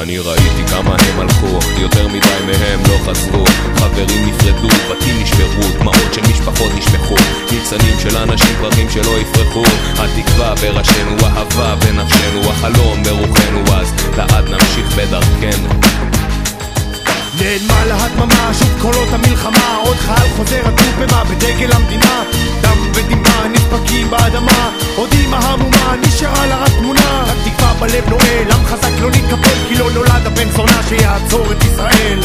אני ראיתי כמה הם הלכו, יותר מדי מהם לא חזרו. חברים נפרדו, בתים נשברו, דמעות של משפחות נשפכו. ניצנים של אנשים פרחים שלא יפרחו. התקווה בראשינו, אהבה בנפשנו, החלום ברוחנו. אז לעד נמשיך בדרכנו. נעלמה להדממה, שוב קולות המלחמה. עוד חייל חוזר עטוף במה בדגל המדינה. דם ודמעה נדפקים באדמה. עוד אימא המומה נשארה לה רק תמונה. התקווה בלב נועל, עם חזק לא נתקפל שיעצור את ישראל.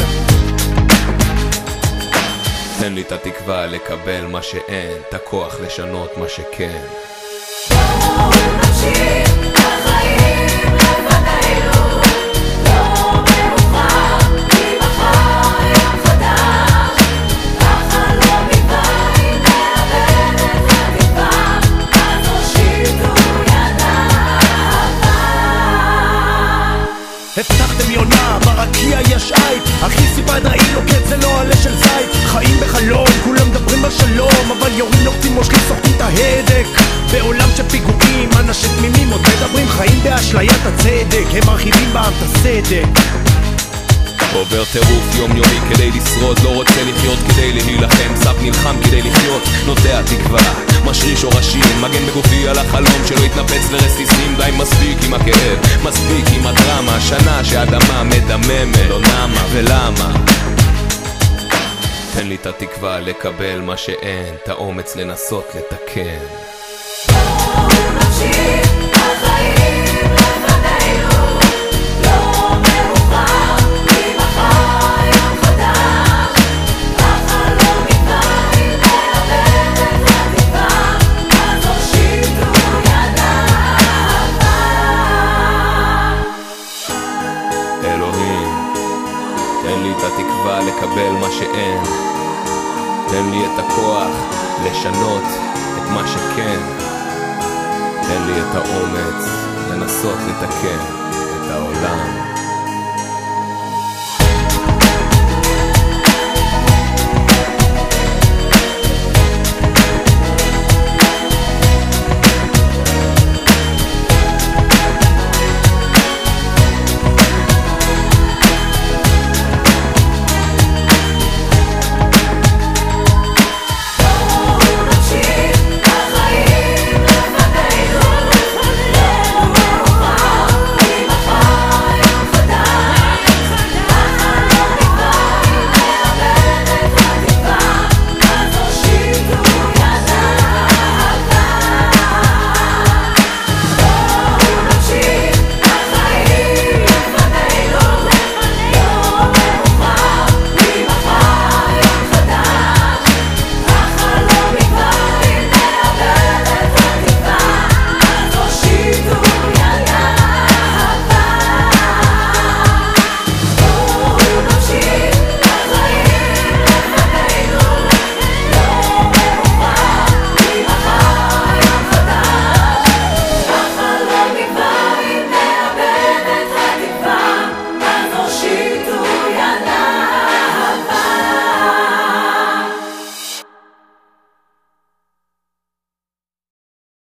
תן לי את התקווה לקבל מה שאין, את הכוח לשנות מה שכן. בואו נמשיך הבטחתם יונה, ברקיע יש עייט אחי סיפד ראי לוקט זה לא עלה של זית. חיים בחלום, כולם מדברים על שלום אבל יורים נוחתים מושכים סוחטים את ההדק. בעולם של פיגועים, אנשים תמימים עוד מדברים חיים באשליית הצדק. הם מרחיבים בעם את הסדק עובר טירוף יומיומי כדי לשרוד לא רוצה לחיות כדי להילחם. סף נלחם כדי לחיות נוטע תקווה משריש שורשים מגן בגופי על החלום שלא יתנפץ לרסיסים. די מספיק עם הכאב מספיק עם הדרמה. שנה שאדמה מדממת לא נמה ולמה? תן לי את התקווה לקבל מה שאין את האומץ לנסות לתקן. נמשיך שאין. תן לי את הכוח לשנות את מה שכן. תן לי את האומץ לנסות לתקן את העולם.